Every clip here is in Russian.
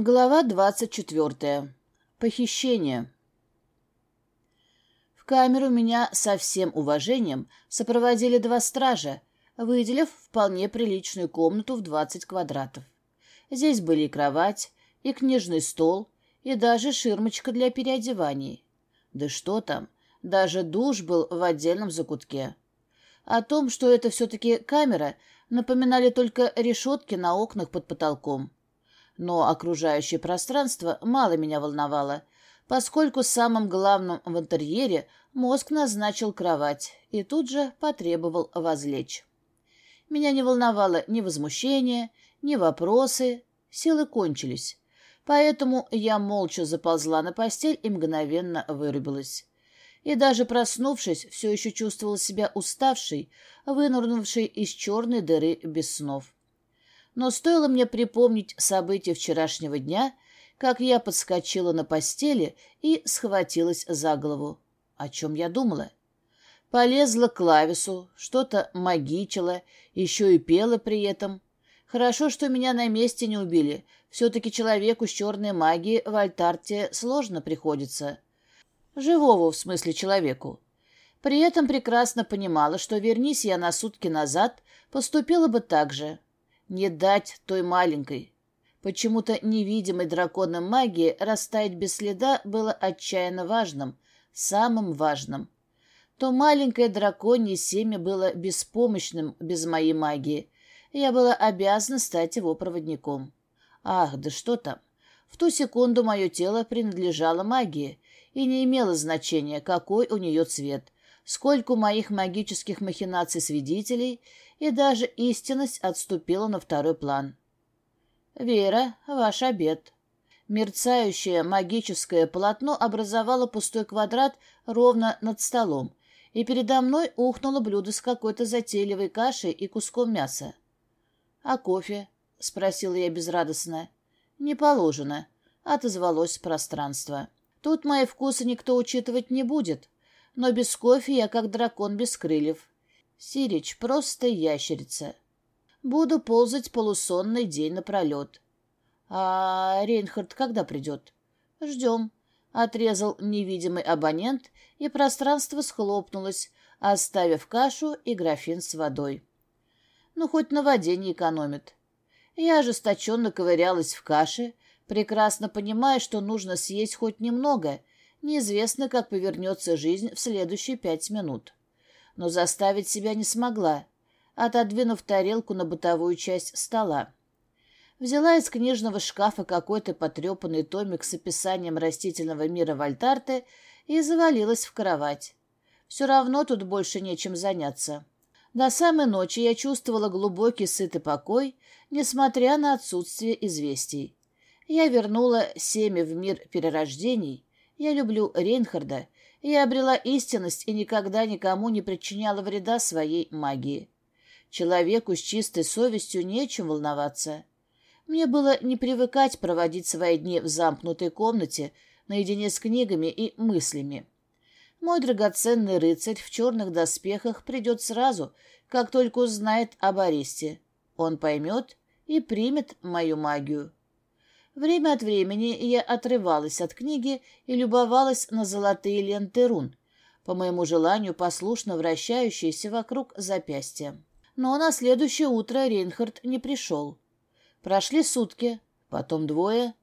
Глава двадцать четвертая. Похищение. В камеру меня со всем уважением сопроводили два стража, выделив вполне приличную комнату в двадцать квадратов. Здесь были и кровать, и книжный стол, и даже ширмочка для переодеваний. Да что там, даже душ был в отдельном закутке. О том, что это все-таки камера, напоминали только решетки на окнах под потолком но окружающее пространство мало меня волновало, поскольку самым главным в интерьере мозг назначил кровать и тут же потребовал возлечь. Меня не волновало ни возмущение, ни вопросы, силы кончились, поэтому я молча заползла на постель и мгновенно вырубилась. И даже проснувшись, все еще чувствовала себя уставшей, вынырнувшей из черной дыры без снов. Но стоило мне припомнить события вчерашнего дня, как я подскочила на постели и схватилась за голову. О чем я думала? Полезла к клавису, что-то магичила, еще и пела при этом. Хорошо, что меня на месте не убили. Все-таки человеку с черной магией в альтарте сложно приходится. Живого, в смысле, человеку. При этом прекрасно понимала, что вернись я на сутки назад, поступила бы так же. Не дать той маленькой. Почему-то невидимой драконом магии растаять без следа было отчаянно важным, самым важным. То маленькое драконье семя было беспомощным без моей магии. Я была обязана стать его проводником. Ах, да что там. В ту секунду мое тело принадлежало магии, и не имело значения, какой у нее цвет, сколько моих магических махинаций свидетелей и даже истинность отступила на второй план. «Вера, ваш обед». Мерцающее магическое полотно образовало пустой квадрат ровно над столом, и передо мной ухнуло блюдо с какой-то затейливой кашей и куском мяса. «А кофе?» — спросила я безрадостно. «Не положено», — отозвалось пространство. «Тут мои вкусы никто учитывать не будет, но без кофе я как дракон без крыльев. Сирич просто ящерица. Буду ползать полусонный день напролет. А Рейнхард когда придет? Ждем. Отрезал невидимый абонент, и пространство схлопнулось, оставив кашу и графин с водой. Ну, хоть на воде не экономит. Я ожесточенно ковырялась в каше, прекрасно понимая, что нужно съесть хоть немного. Неизвестно, как повернется жизнь в следующие пять минут но заставить себя не смогла, отодвинув тарелку на бытовую часть стола. Взяла из книжного шкафа какой-то потрепанный томик с описанием растительного мира Вольтарте и завалилась в кровать. Все равно тут больше нечем заняться. До самой ночи я чувствовала глубокий сытый покой, несмотря на отсутствие известий. Я вернула семя в мир перерождений. Я люблю Рейнхарда я обрела истинность и никогда никому не причиняла вреда своей магии. Человеку с чистой совестью нечем волноваться. Мне было не привыкать проводить свои дни в замкнутой комнате наедине с книгами и мыслями. Мой драгоценный рыцарь в черных доспехах придет сразу, как только узнает об аресте. Он поймет и примет мою магию. Время от времени я отрывалась от книги и любовалась на золотые ленты рун, по моему желанию послушно вращающиеся вокруг запястья. Но на следующее утро Рейнхард не пришел. Прошли сутки, потом двое.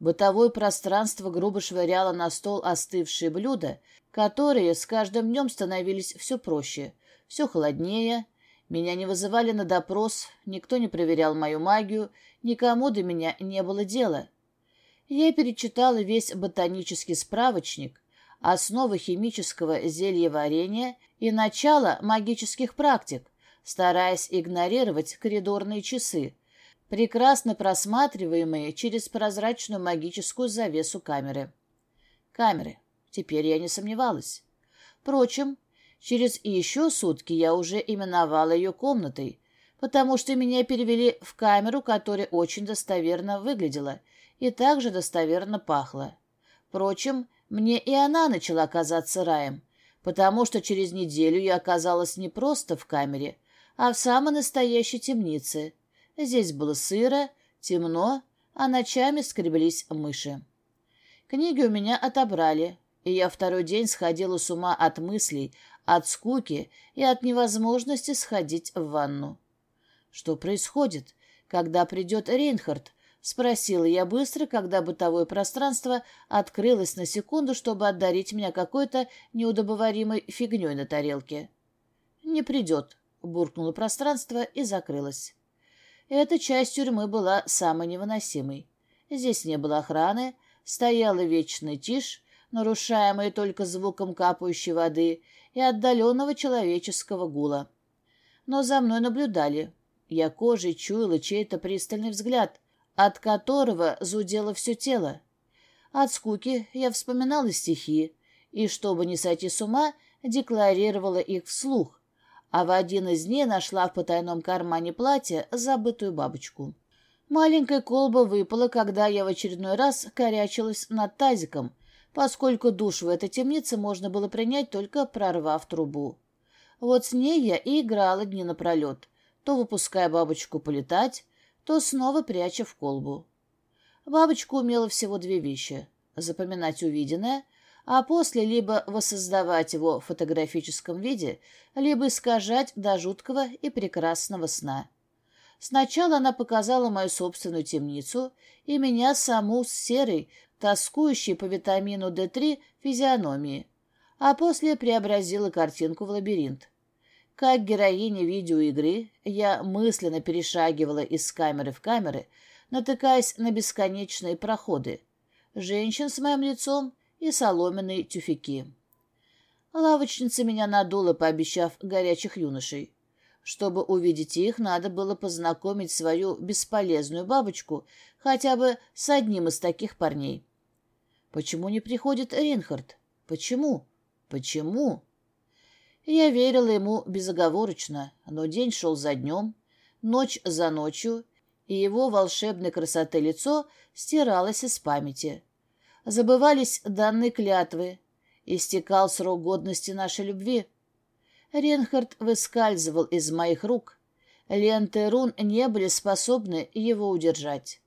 Бытовое пространство грубо швыряло на стол остывшие блюда, которые с каждым днем становились все проще, все холоднее, меня не вызывали на допрос, никто не проверял мою магию, никому до меня не было дела. Я перечитала весь ботанический справочник, основы химического зельеварения и начало магических практик, стараясь игнорировать коридорные часы, прекрасно просматриваемые через прозрачную магическую завесу камеры. Камеры. Теперь я не сомневалась. Впрочем, Через еще сутки я уже именовала ее комнатой, потому что меня перевели в камеру, которая очень достоверно выглядела и также достоверно пахла. Впрочем, мне и она начала казаться раем, потому что через неделю я оказалась не просто в камере, а в самой настоящей темнице. Здесь было сыро, темно, а ночами скреблись мыши. Книги у меня отобрали, и я второй день сходила с ума от мыслей, от скуки и от невозможности сходить в ванну. Что происходит? Когда придет Рейнхард? Спросила я быстро, когда бытовое пространство открылось на секунду, чтобы одарить меня какой-то неудобоваримой фигней на тарелке. «Не придет», — буркнуло пространство и закрылось. Эта часть тюрьмы была самой невыносимой. Здесь не было охраны, стояла вечная тишь, нарушаемая только звуком капающей воды и отдаленного человеческого гула. Но за мной наблюдали. Я кожей чуяла чей-то пристальный взгляд, от которого зудело все тело. От скуки я вспоминала стихи, и, чтобы не сойти с ума, декларировала их вслух, а в один из дней нашла в потайном кармане платья забытую бабочку. Маленькая колба выпала, когда я в очередной раз корячилась над тазиком, поскольку душ в этой темнице можно было принять, только прорвав трубу. Вот с ней я и играла дни напролет, то выпуская бабочку полетать, то снова пряча в колбу. Бабочка умела всего две вещи — запоминать увиденное — а после либо воссоздавать его в фотографическом виде, либо искажать до жуткого и прекрасного сна. Сначала она показала мою собственную темницу и меня саму с серой, тоскующей по витамину D3 физиономии, а после преобразила картинку в лабиринт. Как героиня видеоигры, я мысленно перешагивала из камеры в камеры, натыкаясь на бесконечные проходы. Женщин с моим лицом — и соломенные тюфяки. Лавочница меня надула, пообещав горячих юношей. Чтобы увидеть их, надо было познакомить свою бесполезную бабочку хотя бы с одним из таких парней. Почему не приходит Ринхард? Почему? Почему? Я верила ему безоговорочно, но день шел за днем, ночь за ночью, и его волшебной красоты лицо стиралось из памяти забывались данные клятвы, истекал срок годности нашей любви. Ренхард выскальзывал из моих рук. Ленты рун не были способны его удержать.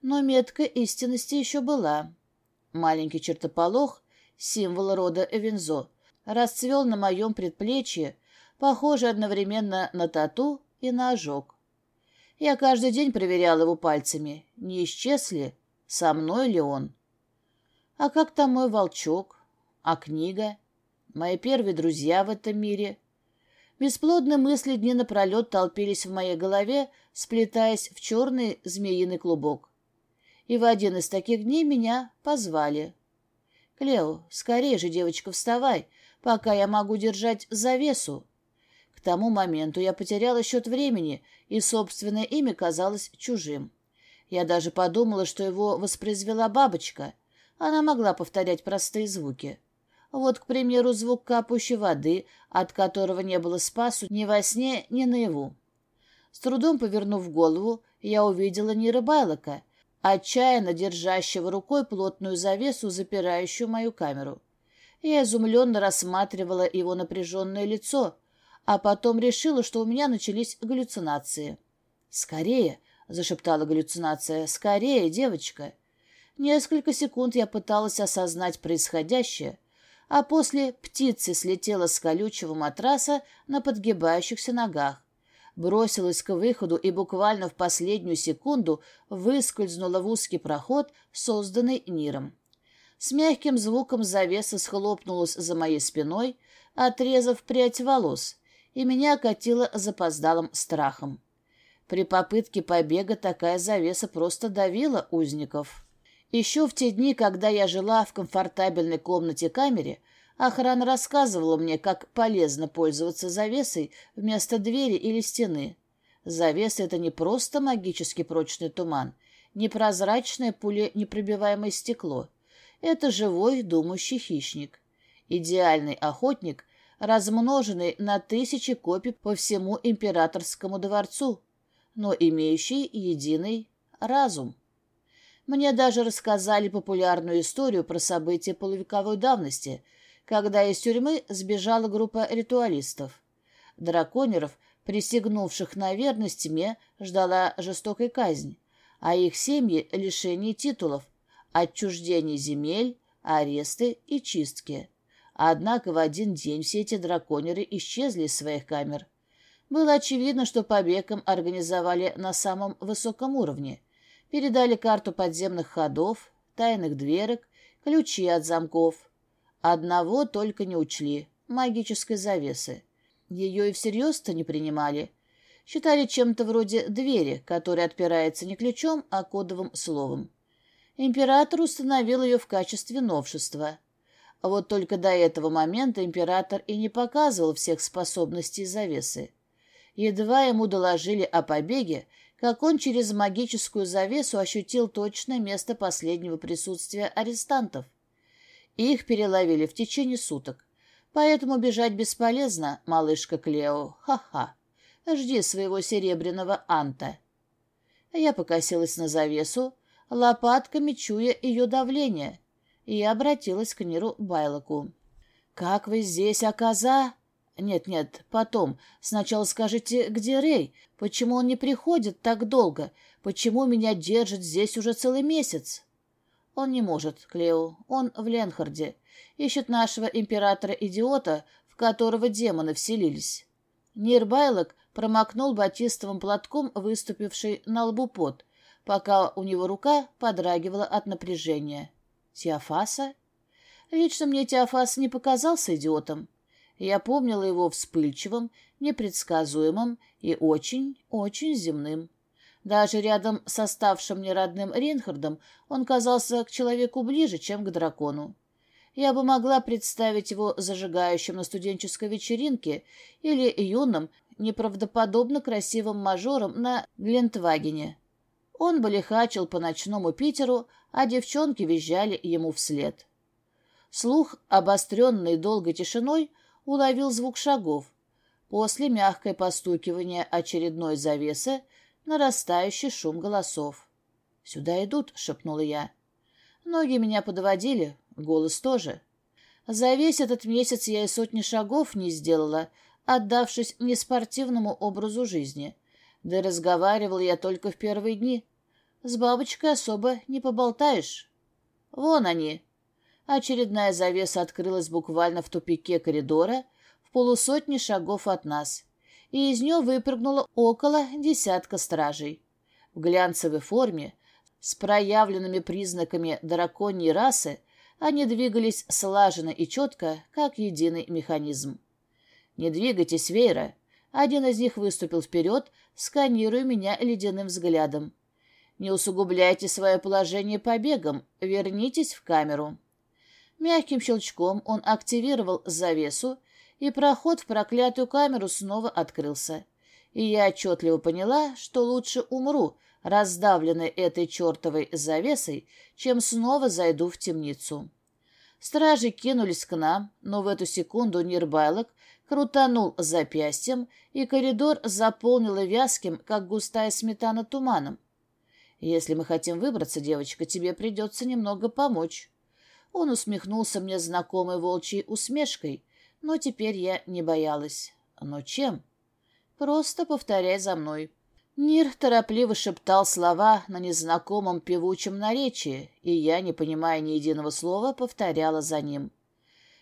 Но метка истинности еще была. Маленький чертополох, символ рода Эвензо, расцвел на моем предплечье, похожий одновременно на тату и на ожог. Я каждый день проверял его пальцами, не исчез ли, со мной ли он. А как там мой волчок? А книга? Мои первые друзья в этом мире? Бесплодные мысли дни напролет толпились в моей голове, сплетаясь в черный змеиный клубок. И в один из таких дней меня позвали. «Клео, скорее же, девочка, вставай, пока я могу держать завесу». К тому моменту я потеряла счет времени, и собственное имя казалось чужим. Я даже подумала, что его воспроизвела бабочка — она могла повторять простые звуки. Вот, к примеру, звук капающей воды, от которого не было спасу ни во сне, ни наяву. С трудом повернув голову, я увидела не рыбайлока, отчаянно держащего рукой плотную завесу, запирающую мою камеру. Я изумленно рассматривала его напряженное лицо, а потом решила, что у меня начались галлюцинации. «Скорее!» — зашептала галлюцинация. «Скорее, девочка!» Несколько секунд я пыталась осознать происходящее, а после птицы слетела с колючего матраса на подгибающихся ногах, бросилась к выходу и буквально в последнюю секунду выскользнула в узкий проход, созданный Ниром. С мягким звуком завеса схлопнулась за моей спиной, отрезав прядь волос, и меня окатило запоздалым страхом. При попытке побега такая завеса просто давила узников. Еще в те дни, когда я жила в комфортабельной комнате-камере, охрана рассказывала мне, как полезно пользоваться завесой вместо двери или стены. Завеса — это не просто магически прочный туман, непрозрачное пуленепробиваемое стекло. Это живой думающий хищник. Идеальный охотник, размноженный на тысячи копий по всему императорскому дворцу, но имеющий единый разум. Мне даже рассказали популярную историю про события полувековой давности, когда из тюрьмы сбежала группа ритуалистов. Драконеров, присягнувших на верность тьме, ждала жестокая казнь, а их семьи — лишение титулов, отчуждение земель, аресты и чистки. Однако в один день все эти драконеры исчезли из своих камер. Было очевидно, что побег им организовали на самом высоком уровне. Передали карту подземных ходов, тайных дверок, ключи от замков. Одного только не учли — магической завесы. Ее и всерьез-то не принимали. Считали чем-то вроде двери, которая отпирается не ключом, а кодовым словом. Император установил ее в качестве новшества. Вот только до этого момента император и не показывал всех способностей завесы. Едва ему доложили о побеге, как он через магическую завесу ощутил точное место последнего присутствия арестантов. Их переловили в течение суток. Поэтому бежать бесполезно, малышка Клео. Ха-ха. Жди своего серебряного анта. Я покосилась на завесу, лопатками чуя ее давление, и обратилась к Ниру Байлоку. «Как вы здесь, оказа?» «Нет-нет, потом. Сначала скажите, где Рэй? Почему он не приходит так долго? Почему меня держит здесь уже целый месяц?» «Он не может, Клео. Он в Ленхарде. Ищет нашего императора-идиота, в которого демоны вселились». Нирбайлок промокнул батистовым платком выступивший на лбу пот, пока у него рука подрагивала от напряжения. «Теофаса?» Лично мне Теофас не показался идиотом. Я помнила его вспыльчивым, непредсказуемым и очень, очень земным. Даже рядом с оставшим мне родным Рейнхардом он казался к человеку ближе, чем к дракону. Я бы могла представить его зажигающим на студенческой вечеринке или юным, неправдоподобно красивым мажором на Глентвагене. Он бы лихачил по ночному Питеру, а девчонки визжали ему вслед. Слух, обостренный долгой тишиной, уловил звук шагов. После мягкое постукивание очередной завесы, нарастающий шум голосов. «Сюда идут», — шепнула я. Ноги меня подводили, голос тоже. За весь этот месяц я и сотни шагов не сделала, отдавшись неспортивному образу жизни. Да и разговаривал я только в первые дни. С бабочкой особо не поболтаешь. Вон они, Очередная завеса открылась буквально в тупике коридора, в полусотни шагов от нас, и из нее выпрыгнуло около десятка стражей. В глянцевой форме, с проявленными признаками драконьей расы, они двигались слаженно и четко, как единый механизм. «Не двигайтесь, Вейра!» Один из них выступил вперед, сканируя меня ледяным взглядом. «Не усугубляйте свое положение побегом, вернитесь в камеру». Мягким щелчком он активировал завесу, и проход в проклятую камеру снова открылся. И я отчетливо поняла, что лучше умру, раздавленной этой чертовой завесой, чем снова зайду в темницу. Стражи кинулись к нам, но в эту секунду Нирбайлок крутанул запястьем, и коридор заполнило вязким, как густая сметана, туманом. «Если мы хотим выбраться, девочка, тебе придется немного помочь». Он усмехнулся мне знакомой волчьей усмешкой, но теперь я не боялась. Но чем? Просто повторяй за мной. Нир торопливо шептал слова на незнакомом певучем наречии, и я, не понимая ни единого слова, повторяла за ним.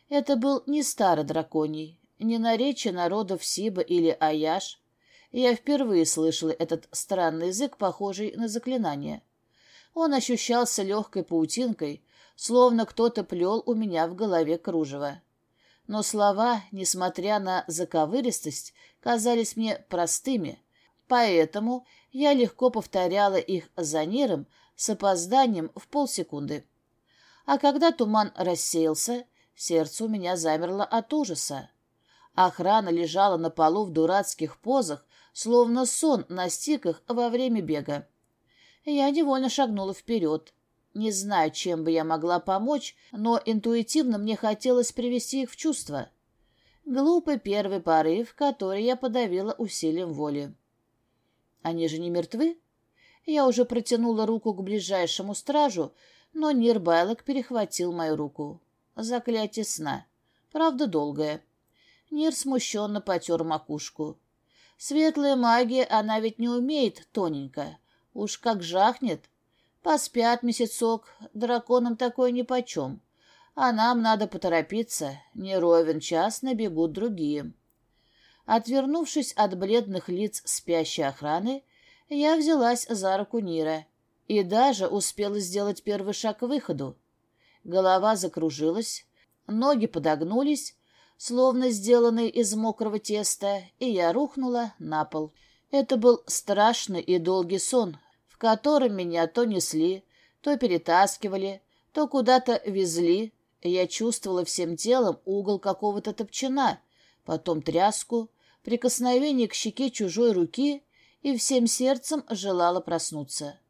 Это был не старый драконий, не наречие народов Сиба или Аяш. Я впервые слышала этот странный язык, похожий на заклинание. Он ощущался легкой паутинкой, словно кто-то плел у меня в голове кружево. Но слова, несмотря на заковыристость, казались мне простыми, поэтому я легко повторяла их за Ниром с опозданием в полсекунды. А когда туман рассеялся, сердце у меня замерло от ужаса. Охрана лежала на полу в дурацких позах, словно сон настиг их во время бега. Я невольно шагнула вперед. Не знаю, чем бы я могла помочь, но интуитивно мне хотелось привести их в чувство. Глупый первый порыв, который я подавила усилием воли. Они же не мертвы? Я уже протянула руку к ближайшему стражу, но Нирбайлок перехватил мою руку. Заклятие сна. Правда, долгое. Нир смущенно потер макушку. Светлая магия, она ведь не умеет тоненько. Уж как жахнет. Поспят месяцок, драконам такое нипочем. А нам надо поторопиться, не ровен час набегут другие. Отвернувшись от бледных лиц спящей охраны, я взялась за руку Нира и даже успела сделать первый шаг к выходу. Голова закружилась, ноги подогнулись, словно сделанные из мокрого теста, и я рухнула на пол. Это был страшный и долгий сон, в котором меня то несли, то перетаскивали, то куда-то везли. Я чувствовала всем телом угол какого-то топчина, потом тряску, прикосновение к щеке чужой руки и всем сердцем желала проснуться.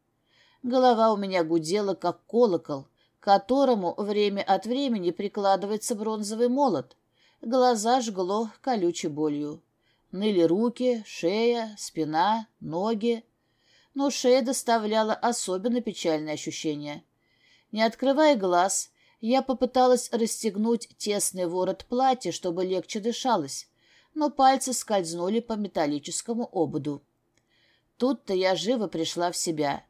Голова у меня гудела, как колокол, к которому время от времени прикладывается бронзовый молот. Глаза жгло колючей болью. Ныли руки, шея, спина, ноги. Но шея доставляла особенно печальное ощущение. Не открывая глаз, я попыталась расстегнуть тесный ворот платья, чтобы легче дышалось, но пальцы скользнули по металлическому ободу. Тут-то я живо пришла в себя.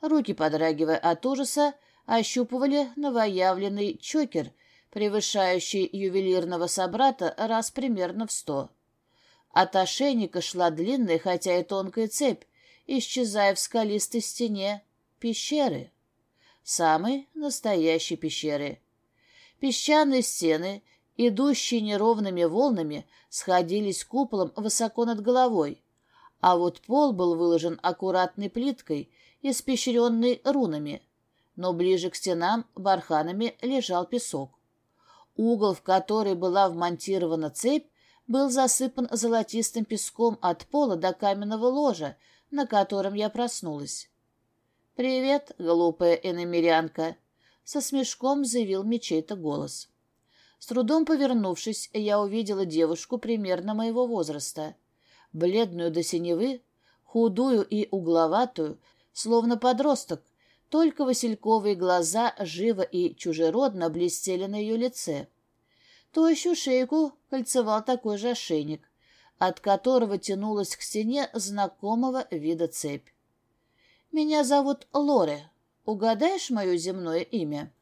Руки, подрагивая от ужаса, ощупывали новоявленный чокер, превышающий ювелирного собрата раз примерно в сто. От ошейника шла длинная, хотя и тонкая цепь, исчезая в скалистой стене пещеры. Самой настоящей пещеры. Песчаные стены, идущие неровными волнами, сходились куполом высоко над головой, а вот пол был выложен аккуратной плиткой, испещренной рунами, но ближе к стенам барханами лежал песок. Угол, в который была вмонтирована цепь, был засыпан золотистым песком от пола до каменного ложа, на котором я проснулась. «Привет, глупая иномерянка!» — со смешком заявил мне чей-то голос. С трудом повернувшись, я увидела девушку примерно моего возраста. Бледную до синевы, худую и угловатую, словно подросток, только васильковые глаза живо и чужеродно блестели на ее лице. Тощую шейку кольцевал такой же ошейник, от которого тянулась к стене знакомого вида цепь. «Меня зовут Лоре. Угадаешь мое земное имя?»